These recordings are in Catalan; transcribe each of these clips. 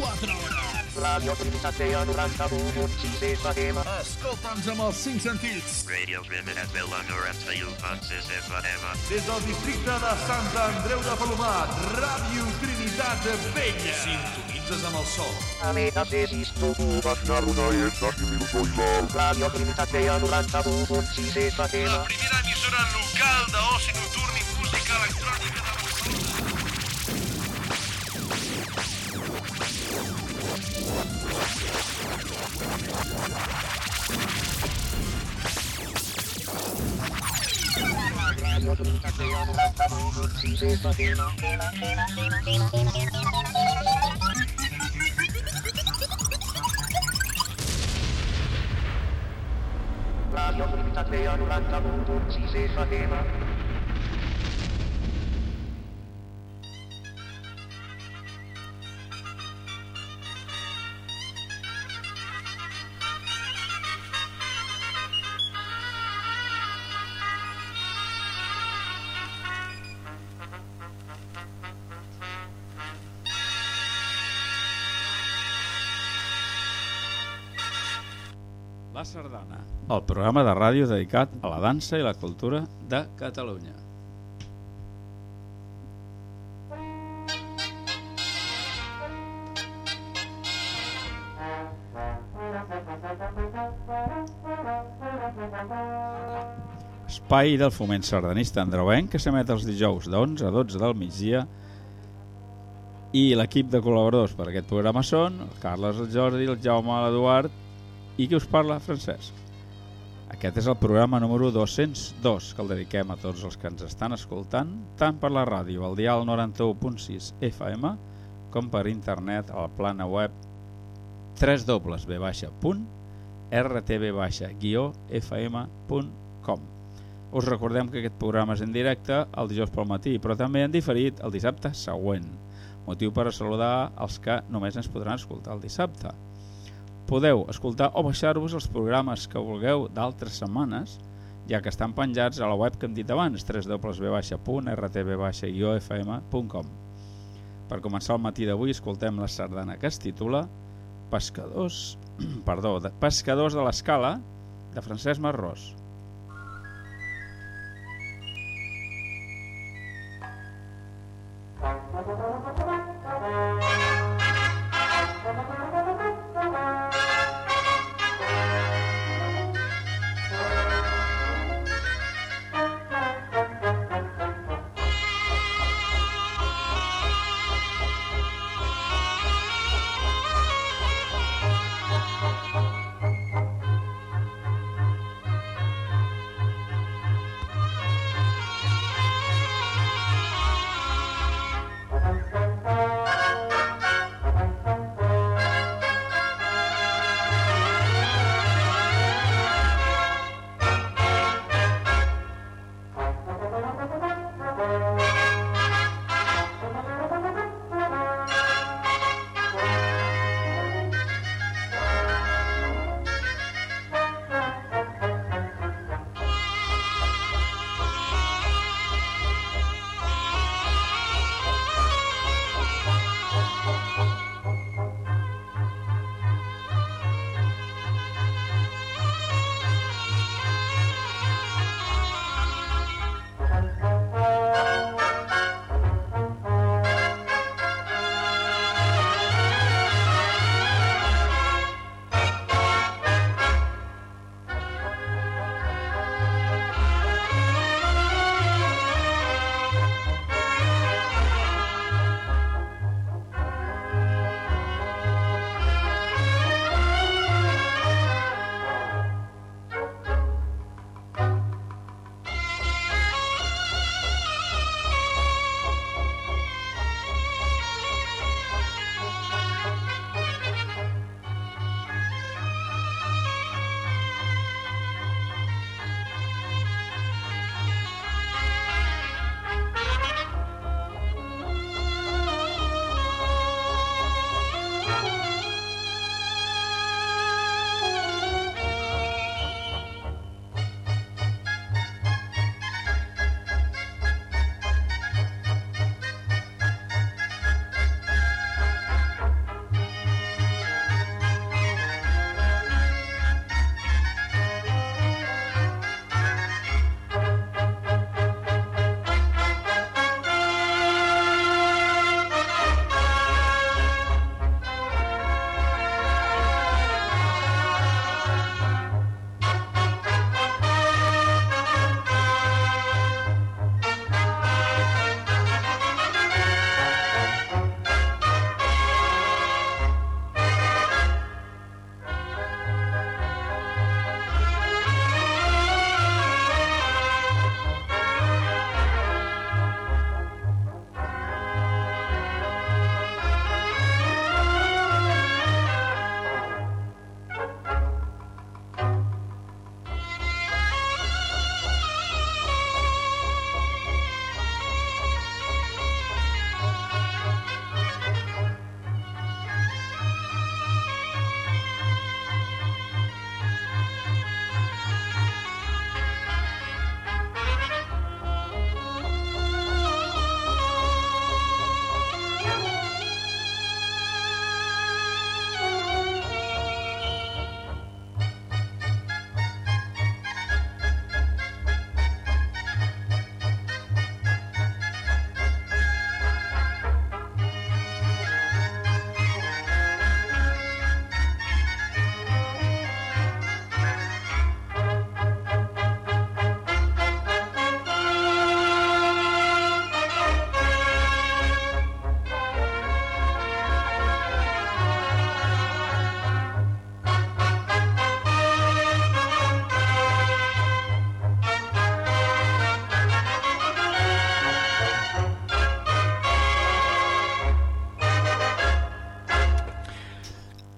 4 hores. Radio Trinitat Vella 91.6 FM. Escolta'ns amb els 5 sentits. Radio Trinitat Vella 91.6 FM. Des del districte de Sant Andreu de Palomat, Ràdio Trinitat Vella. Sintonitzes amb el sol. Ametasis tu Basnaruna i Estati Minuto Imal. Radio Trinitat Vella 91.6 FM. La primera emissora local d'oci nocturn Radio Trinitat Vella 91.6 FM. Radio el programa de ràdio dedicat a la dansa i la cultura de Catalunya. Espai del foment sardanista andreuenc que s'emet els dijous de 11 a 12 del migdia i l'equip de col·laboradors per aquest programa són el Carles, el Jordi, el Jaume, l'Eduard i qui us parla, Francesc. Aquest és el programa número 202 que el dediquem a tots els que ens estan escoltant, tant per la ràdio al dial 91.6 FM com per internet a la plana web www.rtb-fm.com Us recordem que aquest programa és en directe el dijous pel matí, però també en diferit el dissabte següent, motiu per a saludar els que només ens podran escoltar el dissabte. Podeu escoltar o baixar-vos els programes que vulgueu d'altres setmanes, ja que estan penjats a la web que hem dit abans, www.rtb-fm.com. Per començar el matí d'avui escoltem la sardana que es titula Pescadors, perdó, de Pescadors de l'Escala, de Francesc Marrós. Radio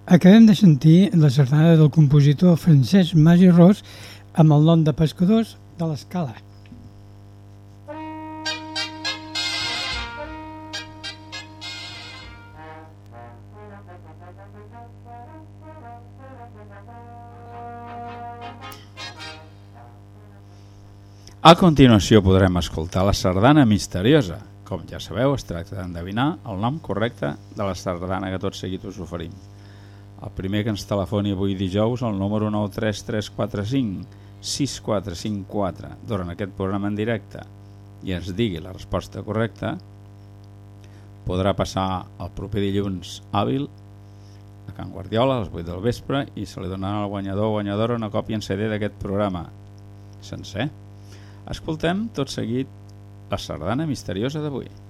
Acabem de sentir la sardana del compositor Francesc Mas i Ros amb el nom de Pescadors de l'Escala. A continuació podrem escoltar la sardana misteriosa. Com ja sabeu, es tracta d'endevinar el nom correcte de la sardana que tot seguit us oferim. El primer que ens telefoni avui dijous al número 93345 6454 durant aquest programa en directe i ens digui la resposta correcta podrà passar el proper dilluns hàbil a Can Guardiola a les 8 del vespre i se li donarà al guanyador o guanyadora una còpia en CD d'aquest programa sencer. Escoltem tot seguit la sardana misteriosa d'avui.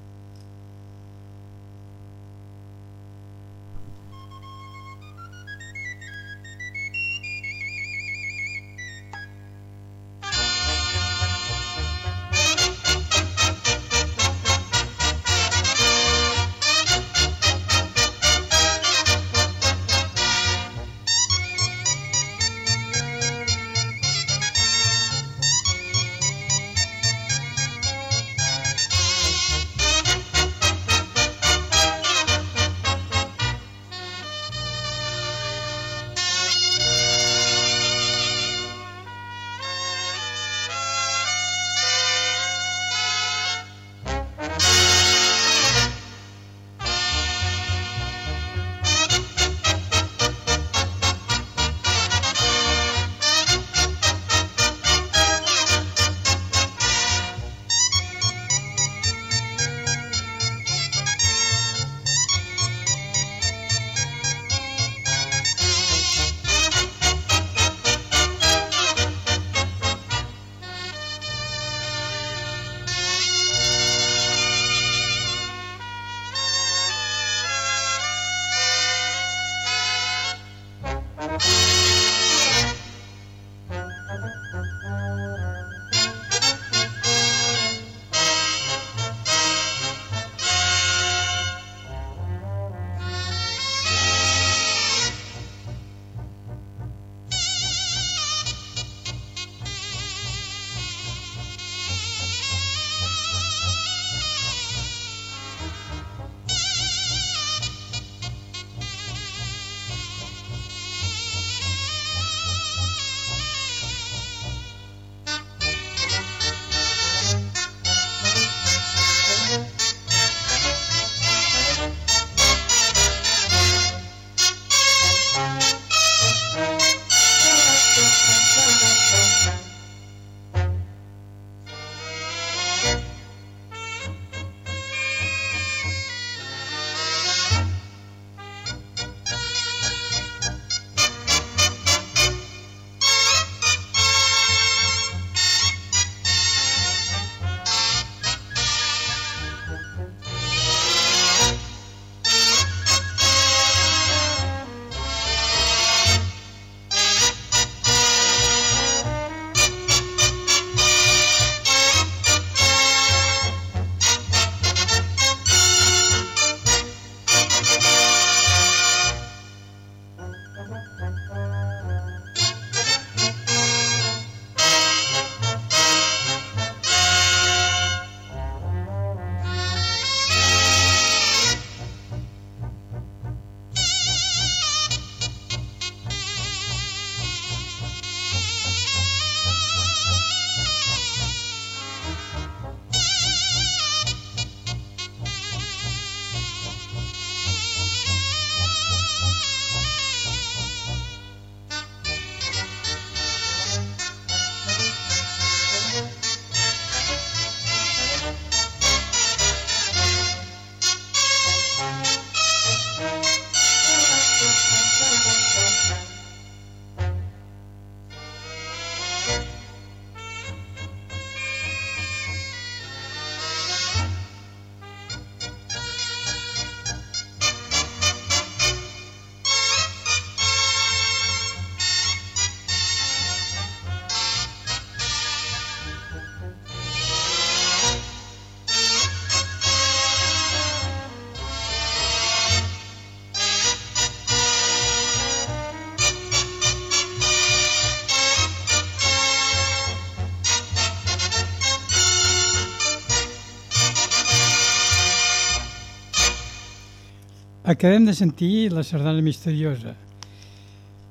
Acabem de sentir la sardana misteriosa.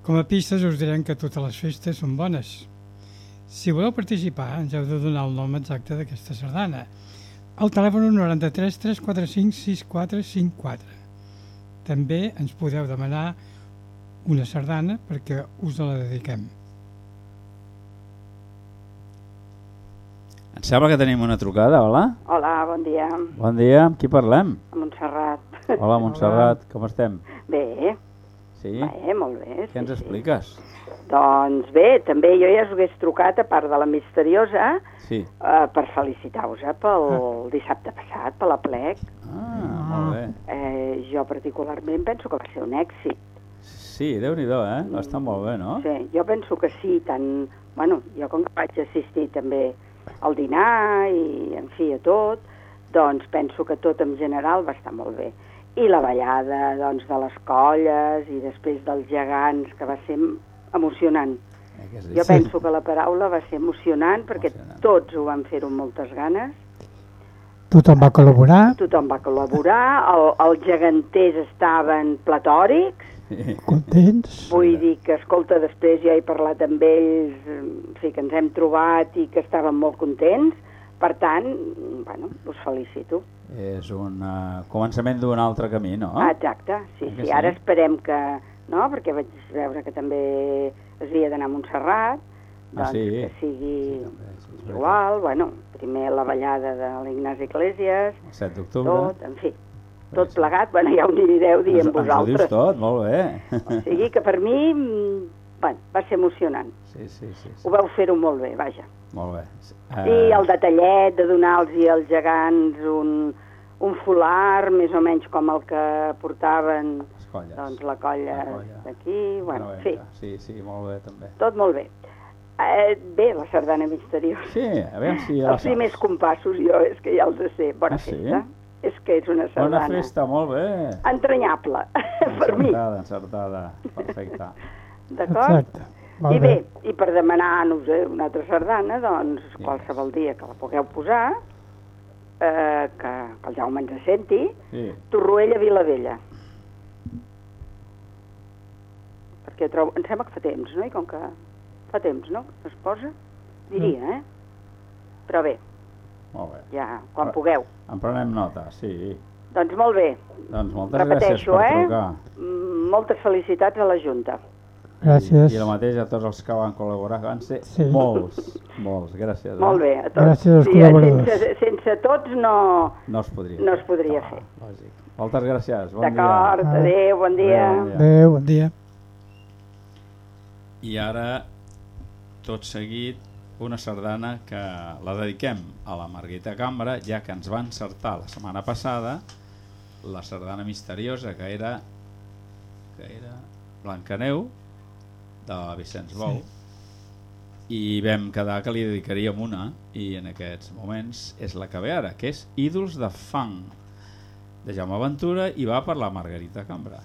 Com a pistes us direm que totes les festes són bones. Si voleu participar, ens heu de donar el nom exacte d'aquesta sardana. El telèfon 93 345 6454. També ens podeu demanar una sardana perquè us la dediquem. Em sembla que tenim una trucada, hola? Hola, bon dia. Bon dia, amb qui parlem? A Montserrat. Hola, Montserrat, com estem? Bé, Sí? bé, molt bé. Què ens sí, sí. expliques? Doncs bé, també jo ja us hagués trucat, a part de la misteriosa, Sí. eh, per felicitar-vos eh, pel dissabte passat, per la plec. Ah, molt bé. Eh, jo particularment penso que va ser un èxit. Sí, déu-n'hi-do, eh? Va estar molt bé, no? Sí, jo penso que sí, tant... Bueno, jo com que vaig assistir també al dinar i, en fi, a tot, doncs penso que tot en general va estar molt bé. I la ballada, doncs, de les colles i després dels gegants, que va ser emocionant. Eh, Jo penso que la paraula va ser emocionant perquè Emocionant. tots ho van fer-ho amb moltes ganes, Tothom va col·laborar, tothom va col·laborar, el, els geganters estaven platòrics. Contents. Vull dir que, escolta, després ja he parlat amb ells, en fi, que ens hem trobat i que estaven molt contents. Per tant, bueno, us felicito. És un uh, començament d'un altre camí, no? Ah, exacte, sí, sí. sí? Ara esperem que, no?, perquè vaig veure que també es havia d'anar a Montserrat, Ah, doncs sí? que sigui Sí, també, sí, igual, bueno, primer la ballada de l'Ignasi Iglesias, El 7 d'octubre. tot, en fi, tot plegat, bueno, ja ho anireu dient ens, ens ho dius vosaltres. tot, molt bé. O sigui que per mi, mm, bueno, va ser emocionant. Sí, sí, sí. sí. Ho vau fer-ho molt bé, vaja. Molt bé. I el detallet de donar-los als gegants un, un folar, més o menys com el que portaven Les colles. doncs, la colla La colla. d'aquí, bueno, en fi, Sí, sí, molt bé, també. tot molt bé. Eh, bé, la sardana misteriosa. Sí, a veure si... ja la Els primers compassos jo és que ja els sé. Bona Ah, sí? És que és una Bona sardana festa, molt bé. entranyable, per mi, Encertada, encertada. Perfecte. d'acord? Exacte. I bé, bé. i per demanar, no sé, una altra sardana, doncs qualsevol dia que la pugueu posar, eh, que, que el Jaume ens senti, Sí. Torroella Vilavella. Perquè trobo, em sembla que fa temps, no? I com que fa temps, no? que Es posa? Diria, eh? Però bé, Molt bé. ja, quan Ah. pugueu. En prenem nota, sí. Doncs molt bé, Doncs moltes repeteixo, gràcies per eh? trucar. Mm, Moltes felicitats a la Junta. Gràcies. I, I el mateix a tots els que van col·laborar, que van ser Sí. molts, molts. Gràcies. eh? Molt bé, a tots. Gràcies als Sí, col·laboradors. sense, sense tots no... No es podria. No es podria fer. fer. No, lògic. Moltes gràcies. Bon D'acord, dia. dia. Adéu, bon dia. Adéu, bon dia. I ara, tot seguit, una sardana que la dediquem a la Marguita Cambra, ja que ens va encertar la setmana passada la sardana misteriosa, que era que era Blancaneu, de Vicenç Bou, i vam quedar que li dedicaríem una, i en aquests moments és la que ve ara, que és Ídols de Fang, de Jaume Ventura, i va per la Margarita Cambra.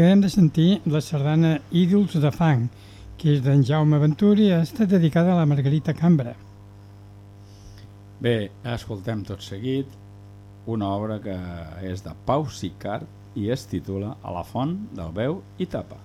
Acabem de sentir la sardana Ídols de Fang, que és d'en Jaume Venturi i està dedicada a la Margarita Cambra. Bé, escoltem tot seguit una obra que és de Pau Sicart i es titula A la font del veu i tapa.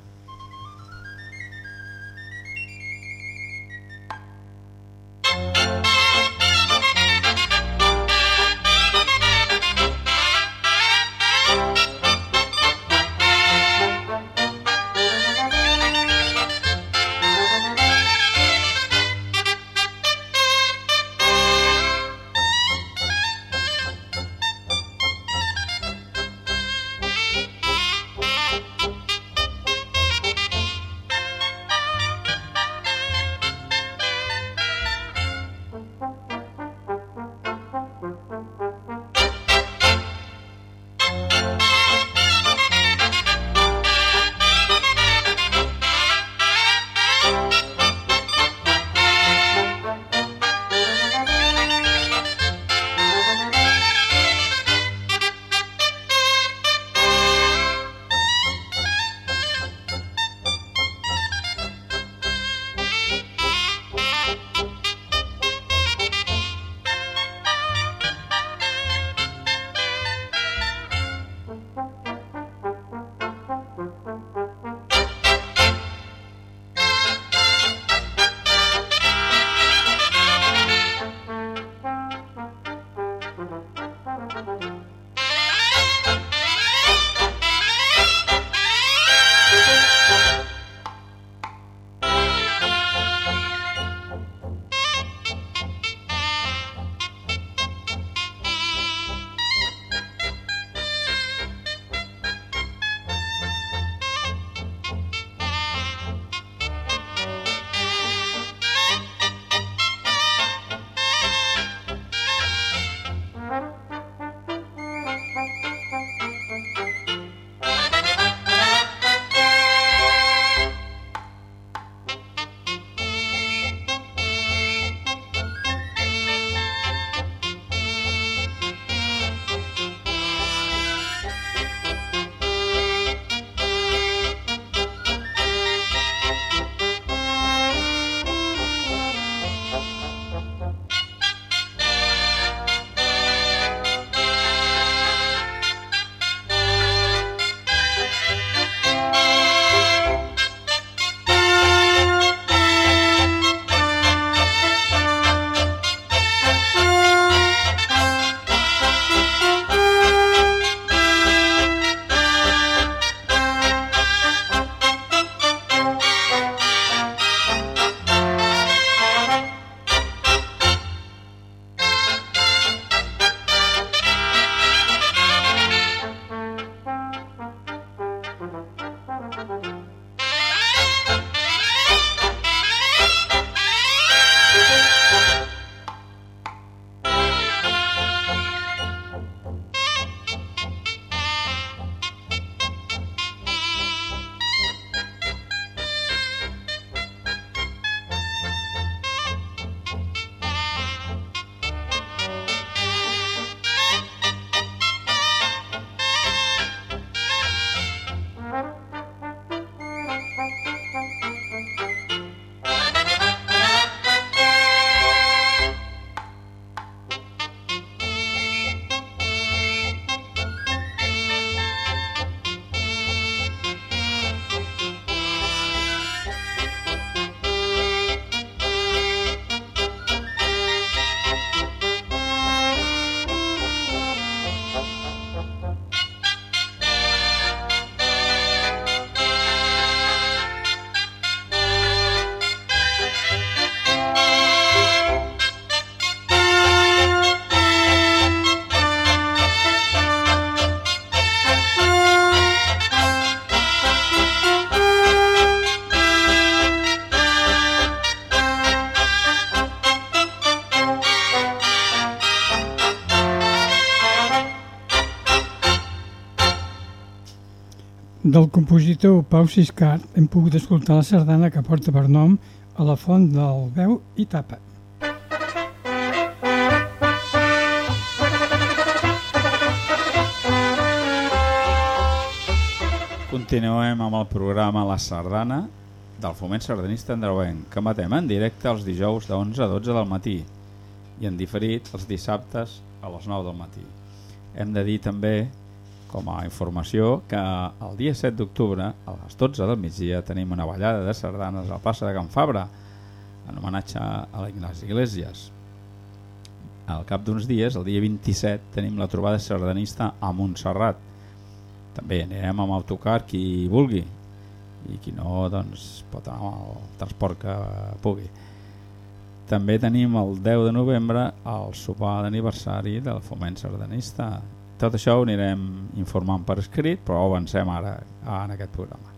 Del compositor Pau Siscart hem pogut escoltar la sardana que porta per nom a la font del veu i tapa. Continuem amb el programa La Sardana del Foment Sardanista Andreuenc, que matem en directe els dijous de 11 a 12 del matí i en diferit els dissabtes a les 9 del matí. Hem de dir també, com a informació, que el dia 7 d'octubre, a les 12 del migdia, tenim una ballada de sardanes al plaça de Can Fabra, en homenatge a l'Ignasi Iglesias. Al cap d'uns dies, el dia 27, tenim la trobada sardanista a Montserrat. També anirem amb autocar qui vulgui i qui no doncs, pot anar amb el transport que pugui. També tenim el 10 de novembre el sopar d'aniversari del Foment Sardanista. Tot això ho anirem informant per escrit, però ho avancem ara en aquest programa.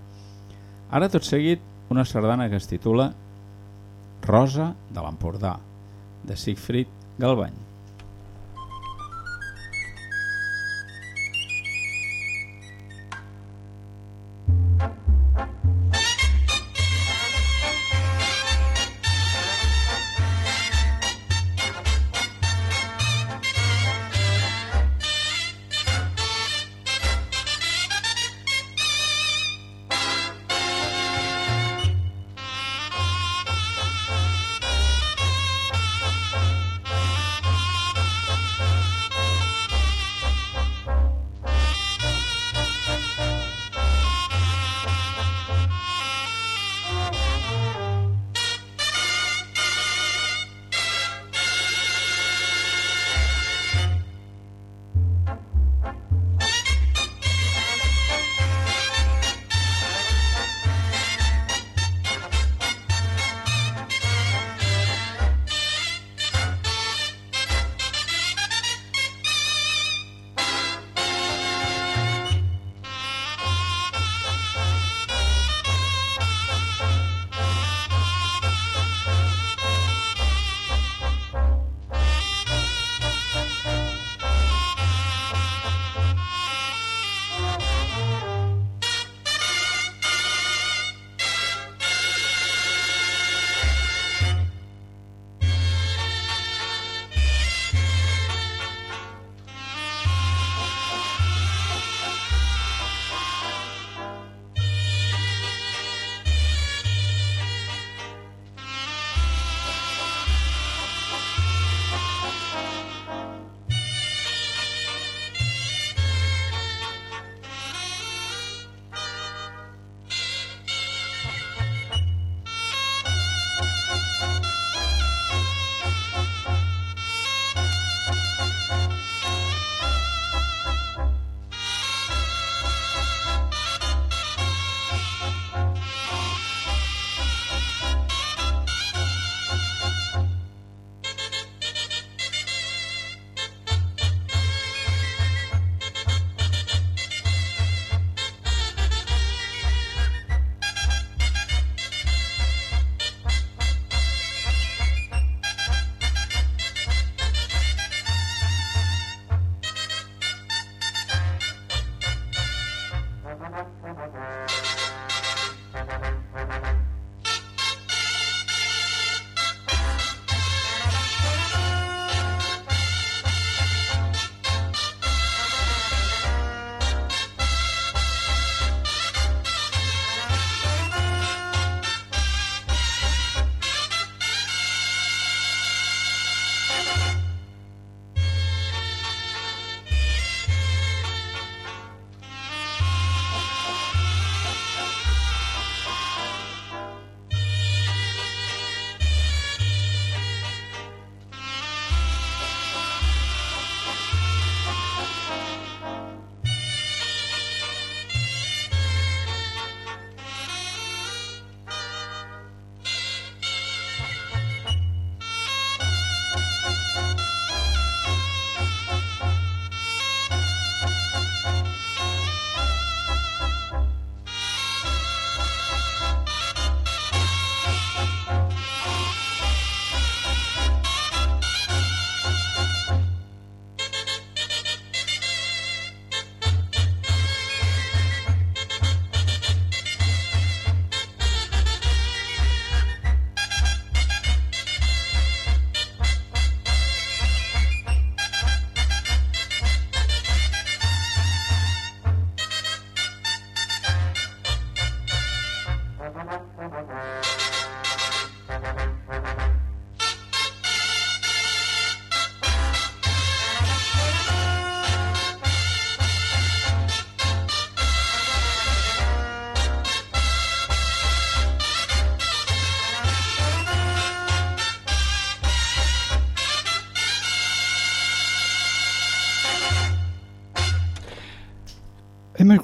Ara tot seguit una sardana que es titula Rosa de l'Empordà, de Siegfried Galbany.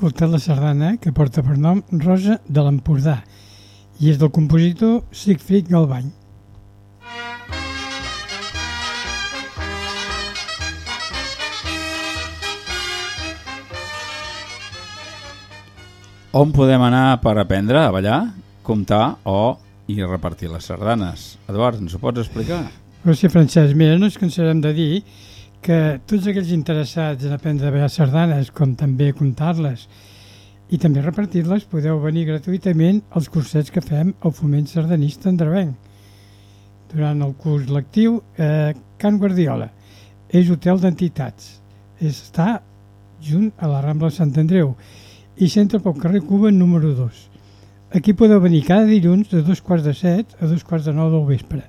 Escoltat la sardana que porta per nom Rosa de l'Empordà i és del compositor Sigfrid Galbany. On podem anar per aprendre a ballar, comptar o i repartir les sardanes? Eduard, ens ho pots explicar? Gràcies, Francesc. Mira, no ens cansarem de dir que tots aquells interessats en aprendre a ballar sardanes, com també comptar-les i també repartir-les, podeu venir gratuïtament als cursets que fem al Foment Sardanista Andrevenc. Durant el curs lectiu, eh, Can Guardiola és hotel d'entitats. Està junt a la Rambla Sant Andreu i centre pel carrer Cuba número 2. Aquí podeu venir cada dilluns de dos quarts de set a dos quarts de nou del vespre.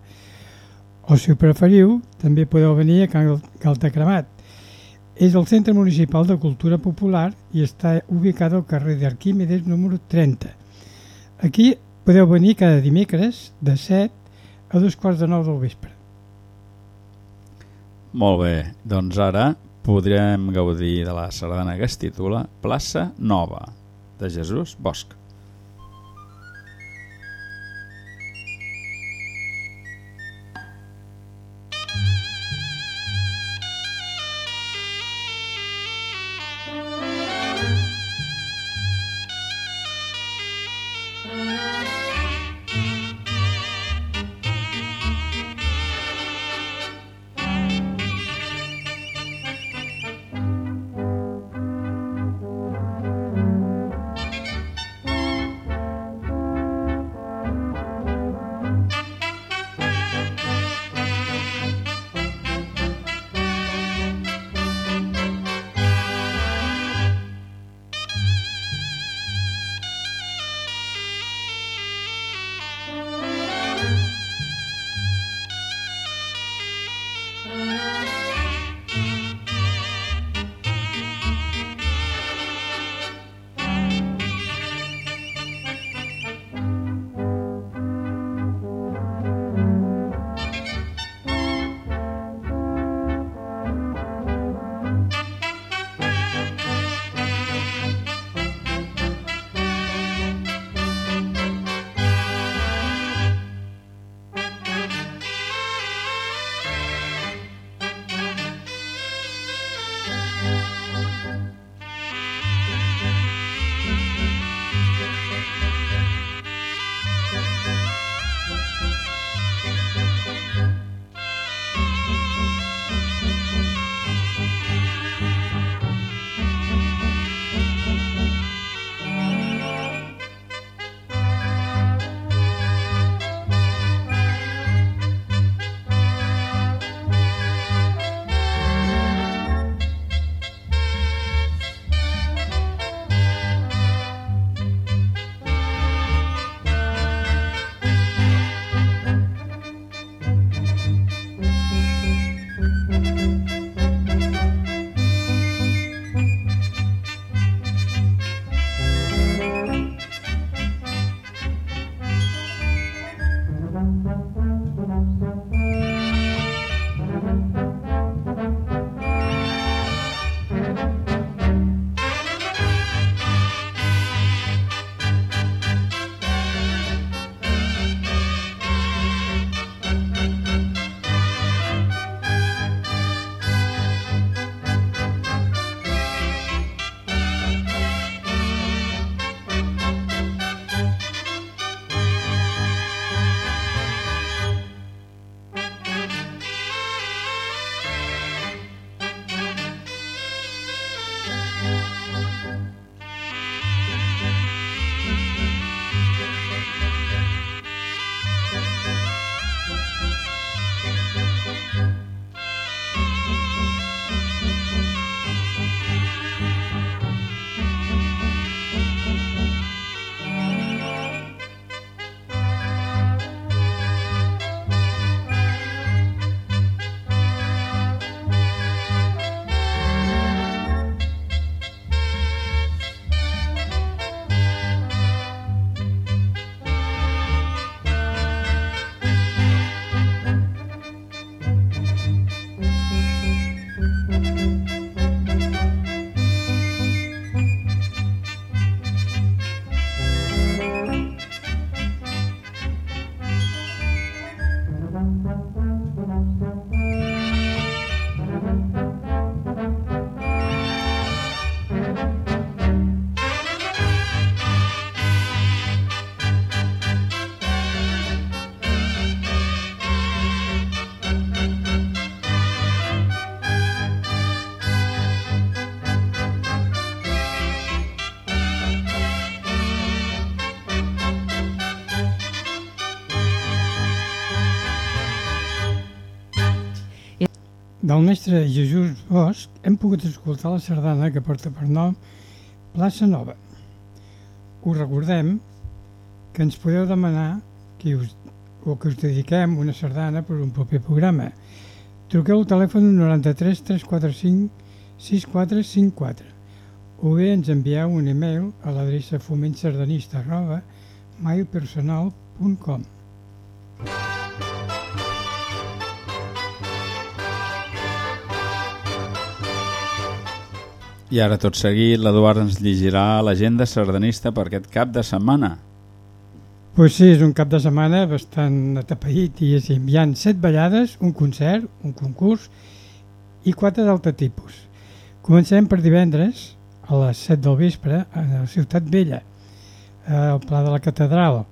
O si ho preferiu, també podeu venir a Can Galtacremat. És el Centre Municipal de Cultura Popular i està ubicat al carrer d'Arquímedes número 30. Aquí podeu venir cada dimecres de 7 a dos quarts de nou del vespre. Molt bé, doncs ara podrem gaudir de la sardana que es titula Plaça Nova, de Jesús Bosch. Del mestre Jesús Bosch hem pogut escoltar la sardana que porta per nom Plaça Nova. Us recordem que ens podeu demanar que us, o que us dediquem una sardana per un proper programa. Truqueu al telèfon 93 345 6454 o bé ens envieu un e-mail a l'adreça fomentsardanista arroba mailpersonal.com I ara, tot seguit, l'Eduard ens llegirà l'agenda sardanista per aquest cap de setmana. Pues sí, és un cap de setmana bastant atapeït, diguéssim. Hi ha set ballades, un concert, un concurs i quatre d'altre tipus. Comencem per divendres, a les 7 del vespre, a la Ciutat Vella, al Pla de la Catedral,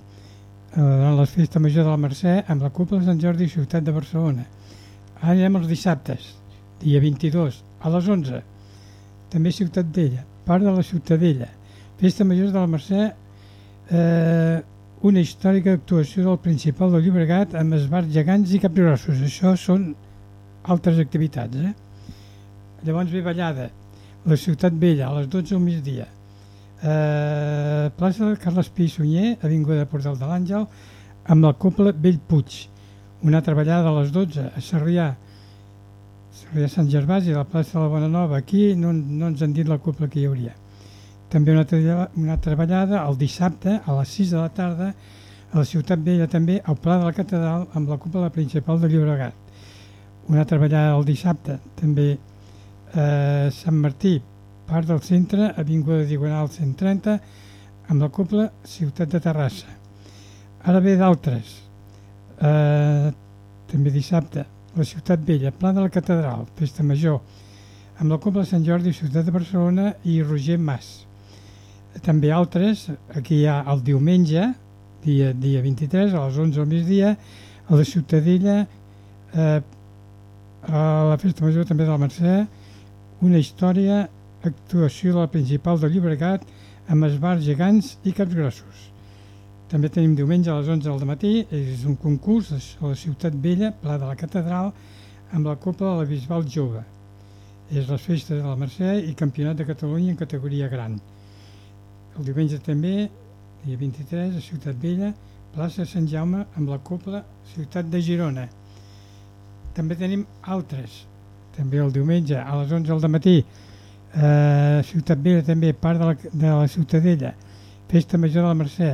en la festa major de la Mercè, amb la Cúpula Sant Jordi Ciutat de Barcelona. Ara anem els dissabtes, dia 22, a les 11, també Ciutat Vella, part de la Ciutadella, Festa Major de la Mercè, eh, una històrica actuació del Principal del Llobregat amb esbars gegants i capgrossos. Això són altres activitats. Eh? Llavors ve ballada, la Ciutat Vella, a les 12 al migdia. Eh, plaça de Carles Pi Sunyer, Avinguda de Portal de l'Àngel, amb la Copla Bellpuig. Una altra ballada a les 12 a Sarrià, Sarrià Sant Gervasi, a la plaça de la Bona Nova. Aquí no, no ens han dit la copla que hi hauria. També una altra, una altra ballada el dissabte a les 6 de la tarda a la Ciutat Vella també al Pla de la Catedral amb la cúpula principal de Llobregat. Una altra ballada el dissabte també eh, Sant Martí, part del centre, Avinguda Diagonal 130 amb la cúpula Ciutat de Terrassa. Ara ve d'altres. Eh, també dissabte la Ciutat Vella, Pla de la Catedral, Festa Major, amb la Copla Sant Jordi, Ciutat de Barcelona i Roger Mas. També altres, aquí hi ha el diumenge, dia, dia 23, a les 11 al migdia, a la Ciutadella, eh, a la Festa Major també de la Mercè, una història, actuació de la principal de Llobregat amb esbars gegants i caps grossos. També tenim diumenge a les 11 del matí, és un concurs a la Ciutat Vella, Pla de la Catedral, amb la Copa de la Bisbal Jove. És les festes de la Mercè i Campionat de Catalunya en categoria gran. El diumenge també, dia 23, a Ciutat Vella, plaça Sant Jaume amb la Copla Ciutat de Girona. També tenim altres, també el diumenge a les 11 del matí, eh, Ciutat Vella també, part de la, de la Ciutadella, Festa Major de la Mercè,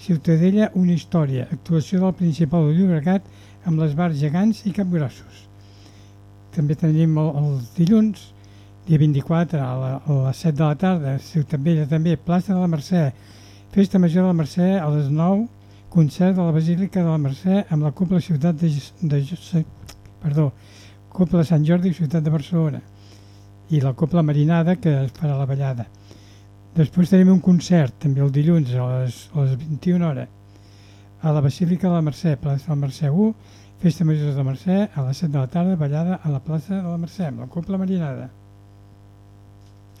Ciutadella, una història, actuació del Principal de Llobregat amb les bars gegants i capgrossos. També tenim el, els dilluns, dia 24 a, la, a les 7 de la tarda, Ciutat Vella també, plaça de la Mercè, Festa Major de la Mercè a les 9, concert de la Basílica de la Mercè amb la Cúpula Ciutat de, de, de perdó, Cúpula Sant Jordi Ciutat de Barcelona i la Cúpula Marinada que es farà la ballada. Després tenim un concert, també el dilluns a les, a les 21 hores, a la Basílica de la Mercè, plaça de la Mercè 1, Festa Major de la Mercè, a les 7 de la tarda, ballada a la plaça de la Mercè, amb la Copla Marinada.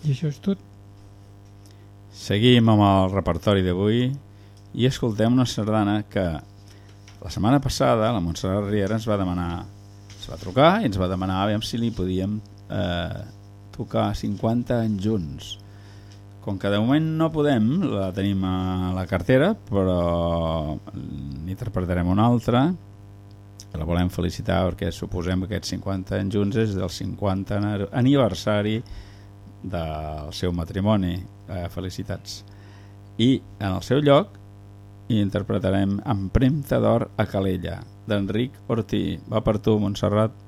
I això és tot. Seguim amb el repertori d'avui i escoltem una sardana que la setmana passada la Montserrat Riera ens va demanar, ens va trucar i ens va demanar a si li podíem eh, tocar 50 anys junts com que de moment no podem, la tenim a la cartera, però n'interpretarem una altra, la volem felicitar perquè suposem que aquests 50 anys junts és del 50 aniversari del seu matrimoni. Eh, felicitats. I en el seu lloc interpretarem Empremta d'or a Calella, d'Enric Ortí. Va per tu, Montserrat.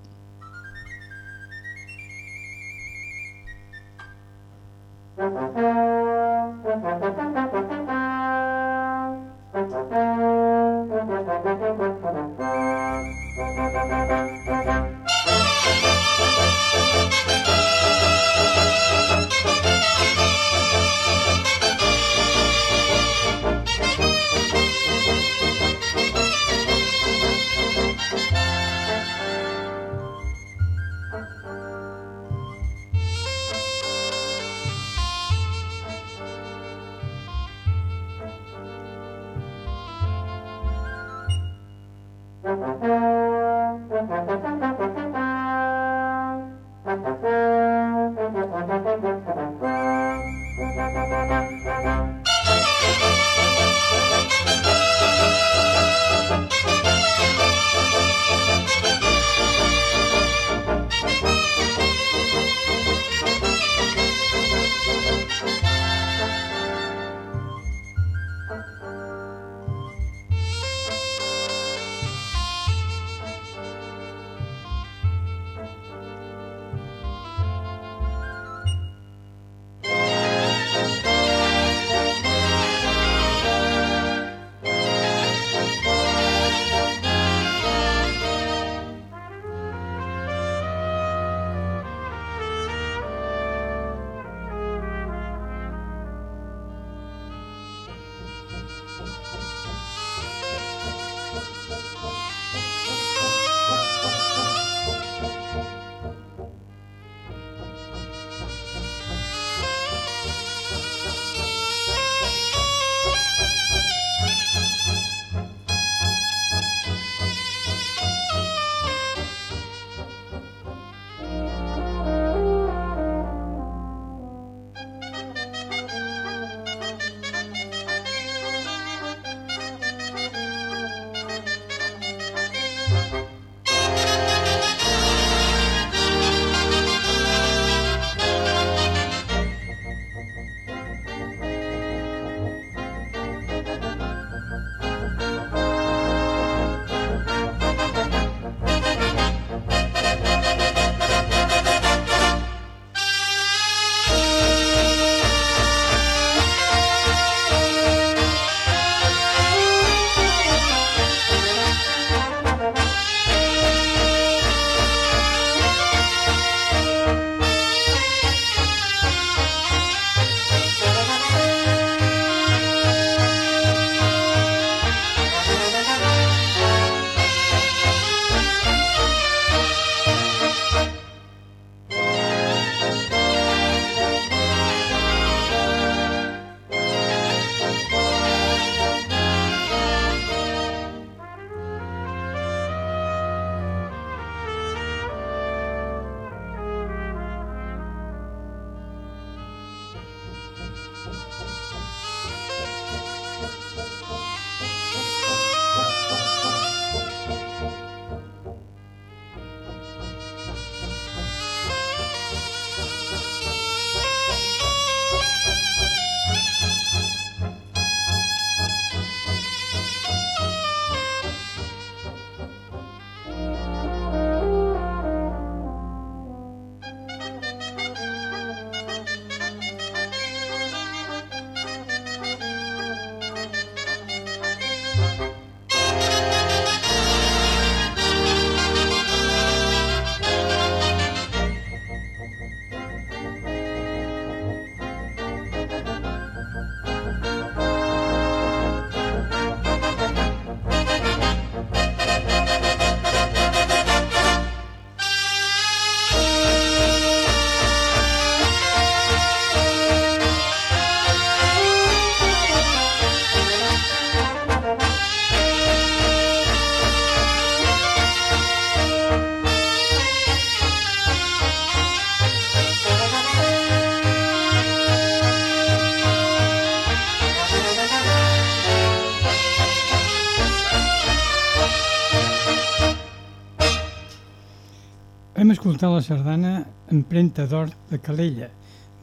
Hem escoltat la sardana Empremta d'Or de Calella,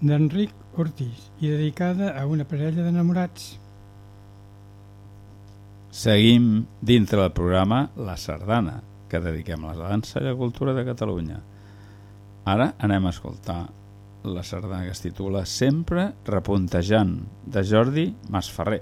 d'Enric Ortiz, i dedicada a una parella d'enamorats. Seguim dintre del programa La Sardana, que dediquem a la dansa i la cultura de Catalunya. Ara anem a escoltar la sardana que es titula Sempre repuntejant, de Jordi Masferrer.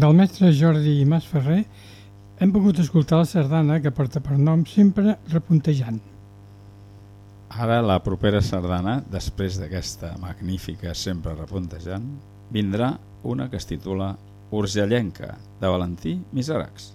Del mestre Jordi Masferrer hem pogut escoltar la sardana que porta per nom sempre repuntejant. Ara, la propera sardana, després d'aquesta magnífica sempre repuntejant, vindrà una que es titula Urgellenca, de Valentí Miseracs.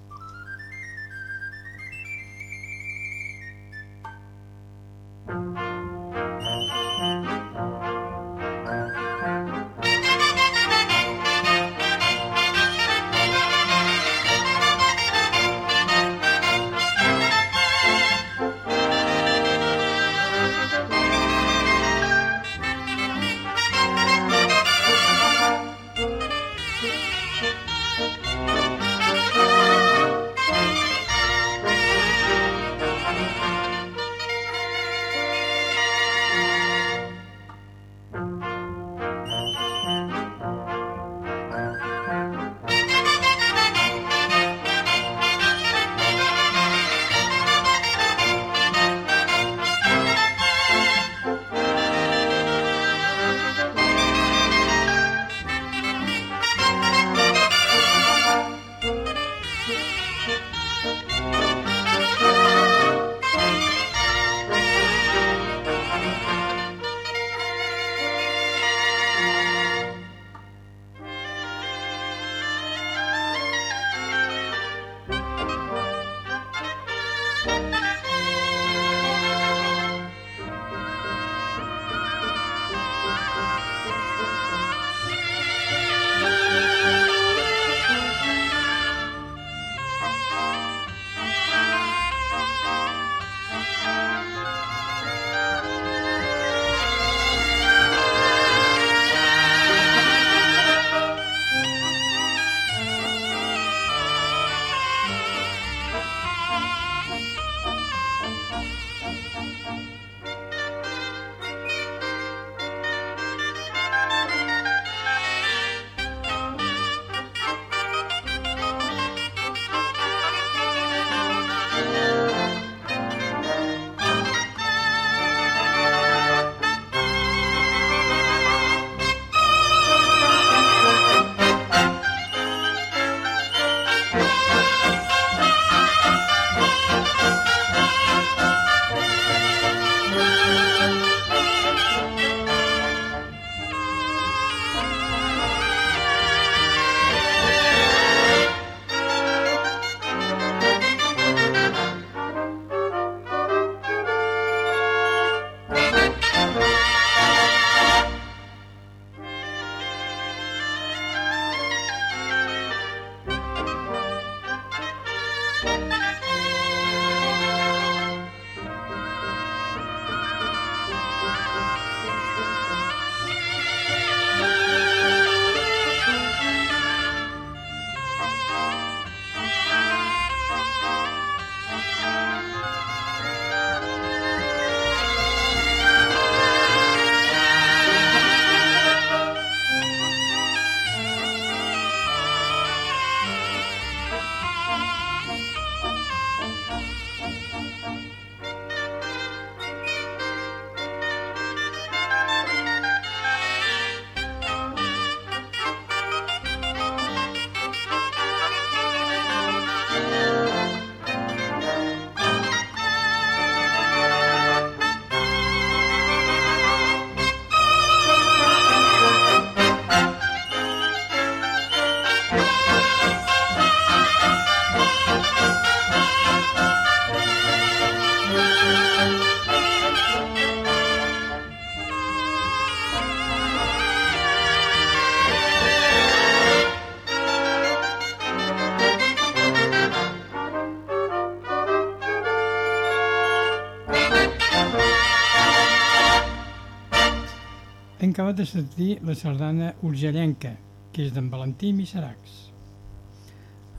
Acabat de sentir la sardana urgellenca, que és d'en Valentí Miseracs.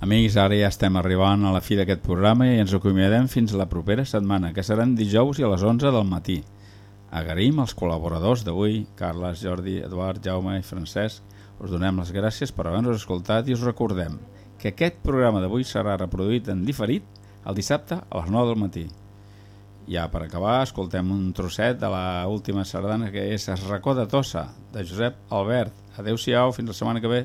Amics, ara ja estem arribant a la fi d'aquest programa i ens acomiadem fins a la propera setmana, que seran dijous i a les 11 del matí. Agraïm els col·laboradors d'avui, Carles, Jordi, Eduard, Jaume i Francesc. Us donem les gràcies per haver-nos escoltat i us recordem que aquest programa d'avui serà reproduït en diferit el dissabte a les 9 del matí. Ja per acabar, escoltem un trosset de la última sardana que és Es racó de Tossa, de Josep Albert. Adéu-siau, fins la setmana que ve.